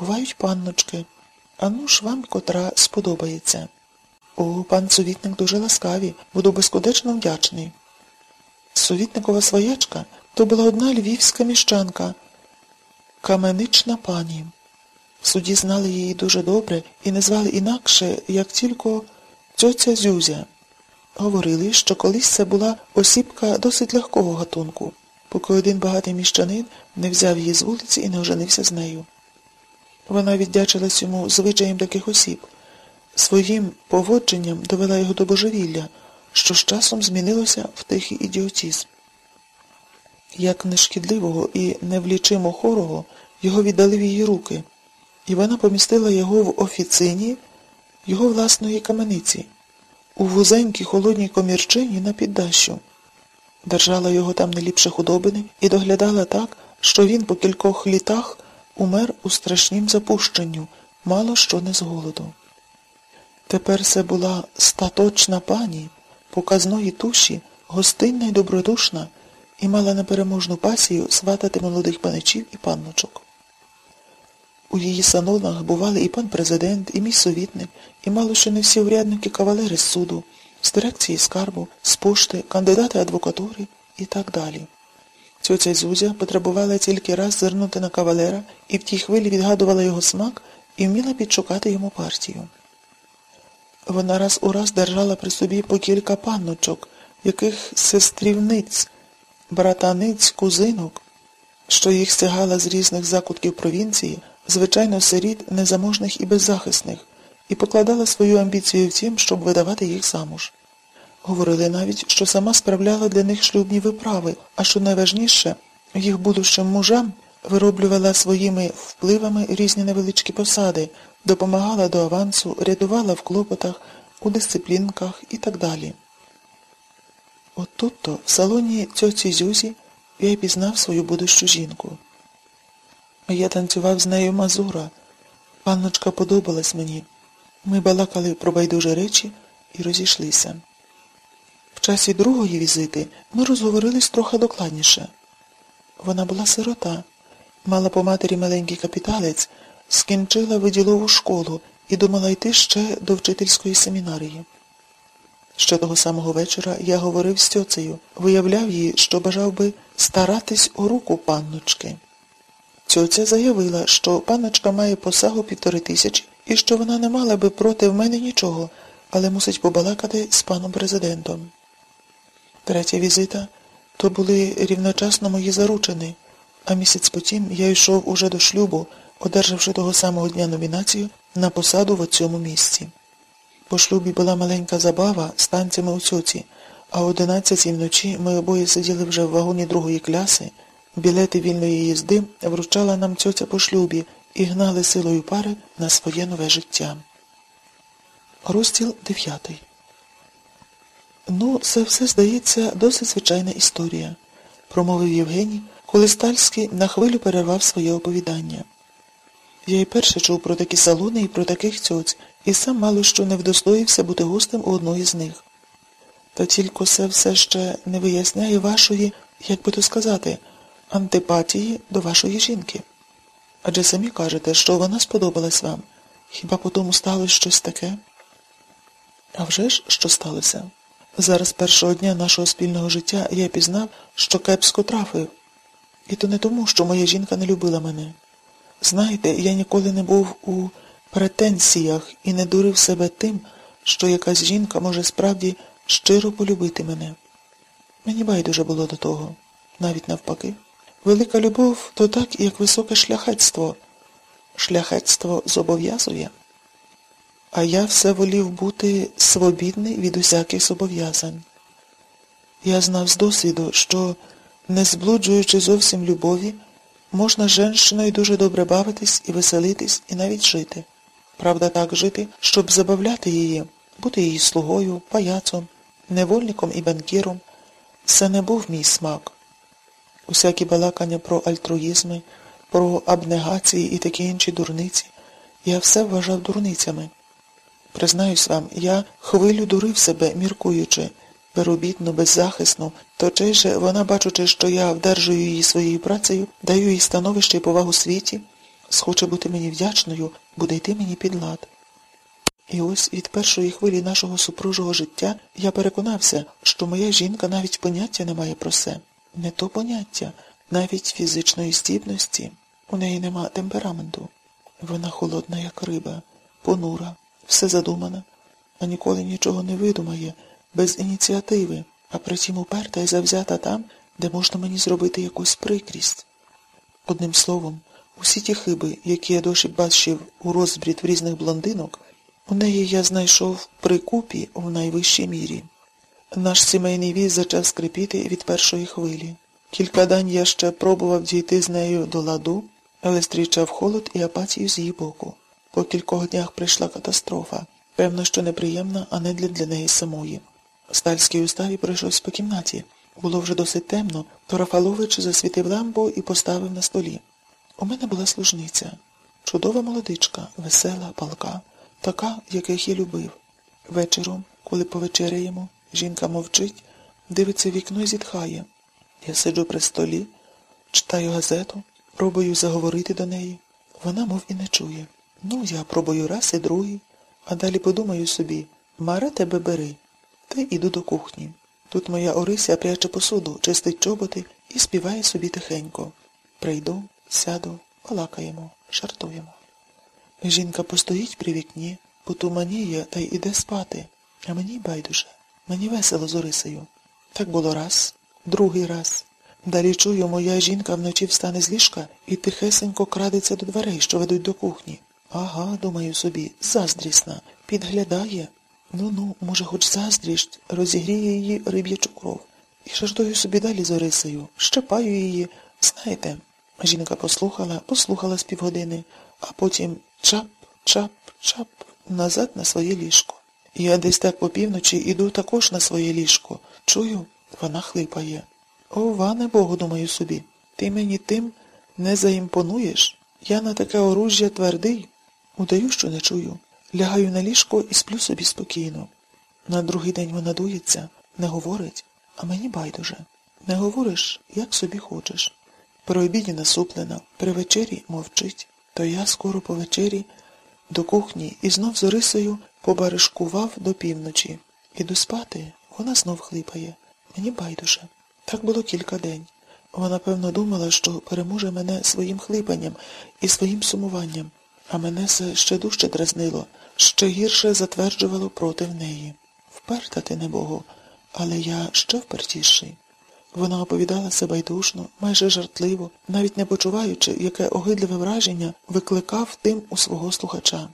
бувають панночки. А ну ж вам котра сподобається. О, пан совітник дуже ласкавий, буду безконечно вдячний. Совітникова своячка то була одна львівська міщанка, каменична пані. В суді знали її дуже добре і не звали інакше, як тільки цьоця Зюзя. Говорили, що колись це була осібка досить легкого гатунку, поки один багатий міщанин не взяв її з вулиці і не оженився з нею. Вона віддячилась йому звичаєм таких осіб. Своїм поводженням довела його до божевілля, що з часом змінилося в тихий ідіотізм. Як нешкідливого і невлічимо хорого його віддали в її руки, і вона помістила його в офіцині його власної камениці, у вузенькій холодній комірчині на піддащу. Держала його там не ліпше худобини і доглядала так, що він по кількох літах умер у страшнім запущенню, мало що не з голоду. Тепер це була статочна пані, показної туші, гостинна й добродушна, і мала непереможну пасію сватати молодих паничів і панночок. У її санонах бували і пан президент, і мій совітник, і мало що не всі урядники кавалери з суду, з дирекції скарбу, з пошти, кандидати адвокатури і так далі. Цьоця Зузя потребувала тільки раз звернути на кавалера і в тій хвилі відгадувала його смак і вміла підшукати йому партію. Вона раз у раз держала при собі по кілька панночок, яких сестрівниць, братаниць, кузинок, що їх стягала з різних закутків провінції, звичайно, сиріт незаможних і беззахисних, і покладала свою амбіцію в тім, щоб видавати їх замуж. Говорили навіть, що сама справляла для них шлюбні виправи, а що найважніше, їх будущим мужам вироблювала своїми впливами різні невеличкі посади, допомагала до авансу, рятувала в клопотах, у дисциплінках і так далі. От тут-то, в салоні цьоці Зюзі, я й пізнав свою будущу жінку. Я танцював з нею Мазура. Панночка подобалась мені. Ми балакали про байдужі речі і розійшлися. В часі другої візити ми розговорились трохи докладніше. Вона була сирота, мала по матері маленький капіталець, скінчила виділову школу і думала йти ще до вчительської семінарії. Ще того самого вечора я говорив з тьоцею, виявляв їй, що бажав би старатись у руку панночки. Цьоця заявила, що панночка має посагу півтори тисячі і що вона не мала би проти в мене нічого, але мусить побалакати з паном президентом. Третя візита то були рівночасно мої заручини, а місяць потім я йшов уже до шлюбу, одержавши того самого дня номінацію на посаду в цьому місці. По шлюбі була маленька забава з танцями у цьоці, а о одинадцятій вночі ми обоє сиділи вже в вагоні другої кляси, білети вільної їзди вручала нам цьоця по шлюбі і гнали силою пари на своє нове життя. Розділ дев'ятий Ну, це все, здається, досить звичайна історія, промовив Євгеній, коли Стальський на хвилю перервав своє оповідання. Я й перше чув про такі салони і про таких цьоць, і сам мало що не вдостоївся бути гостем у одної з них. Та тільки це все ще не виясняє вашої, як би то сказати, антипатії до вашої жінки. Адже самі кажете, що вона сподобалась вам. Хіба по тому сталося щось таке? А вже ж, що сталося? Зараз першого дня нашого спільного життя я пізнав, що кепсько трафив. І то не тому, що моя жінка не любила мене. Знаєте, я ніколи не був у претензіях і не дурив себе тим, що якась жінка може справді щиро полюбити мене. Мені байдуже було до того, навіть навпаки. Велика любов то так, як високе шляхетство. Шляхетство зобов'язує. А я все волів бути свобідний від усяких зобов'язань. Я знав з досвіду, що, не зблуджуючи зовсім любові, можна з женщиною дуже добре бавитись і веселитись, і навіть жити. Правда, так жити, щоб забавляти її, бути її слугою, паяцом, невольником і банкіром. Це не був мій смак. Усякі балакання про альтруїзми, про абнегації і такі інші дурниці. Я все вважав дурницями. Признаюсь вам, я хвилю дурив себе, міркуючи, безробітно, беззахисно, то же вона, бачучи, що я вдержую її своєю працею, даю їй становище і повагу світі, Схоче бути мені вдячною, буде йти мені під лад. І ось від першої хвилі нашого супружого життя я переконався, що моя жінка навіть поняття не має про це. Не то поняття, навіть фізичної здібності. У неї нема темпераменту. Вона холодна, як риба, понура, все задумана, а ніколи нічого не видумає, без ініціативи, а притім уперта і завзята там, де можна мені зробити якусь прикрість. Одним словом, усі ті хиби, які я досі бачив у розбрід в різних блондинок, у неї я знайшов при купі в найвищій мірі. Наш сімейний віз зачав скрипіти від першої хвилі. Кілька дань я ще пробував дійти з нею до ладу, але зустрічав холод і апатію з її боку. По кількох днях прийшла катастрофа. Певно, що неприємна, а не для, для неї самої. Стальський уставі пройшовся по кімнаті. Було вже досить темно, то Рафалович засвітив лампу і поставив на столі. У мене була служниця. Чудова молодичка, весела, палка, така, яких я любив. Вечором, коли повечеряємо, жінка мовчить, дивиться вікно і зітхає. Я сиджу при столі, читаю газету, пробую заговорити до неї. Вона мов і не чує. Ну, я пробую раз і другий, а далі подумаю собі, Мара тебе бери. Та й іду до кухні. Тут моя Орися пряче посуду, чистить чоботи і співає собі тихенько. Прийду, сяду, балакаємо, жартуємо. Жінка постоїть при вікні, потуманіє та й іде спати. А мені байдуже, мені весело з Орисею. Так було раз, другий раз. Далі чую, моя жінка вночі встане з ліжка і тихесенько крадеться до дверей, що ведуть до кухні. Ага, думаю собі, заздрісна, підглядає. Ну-ну, може, хоч заздрість, розігріє її риб'ячу кров. І жартую собі далі з Орисею, щепаю її. Знаєте, жінка послухала, послухала з півгодини, а потім чап, чап, чап, назад на своє ліжко. Я десь так по півночі іду також на своє ліжко. Чую, вона хлипає. О, ване Богу, думаю собі, ти мені тим не заімпонуєш. Я на таке оружжя твердий. Удаю, що не чую. Лягаю на ліжко і сплю собі спокійно. На другий день вона дується, не говорить, а мені байдуже. Не говориш, як собі хочеш. При обіді насуплена, при вечері мовчить. То я скоро по вечері до кухні і знов з Орисою побаришкував до півночі. Іду спати, вона знов хлипає. Мені байдуже. Так було кілька день. Вона, певно, думала, що переможе мене своїм хлипанням і своїм сумуванням, а мене це ще дужче дразнило, ще гірше затверджувало проти неї. Вперта ти, небогу, але я ще впертіший. Вона оповідала себе байдушно, майже жартливо, навіть не почуваючи, яке огидливе враження викликав тим у свого слухача.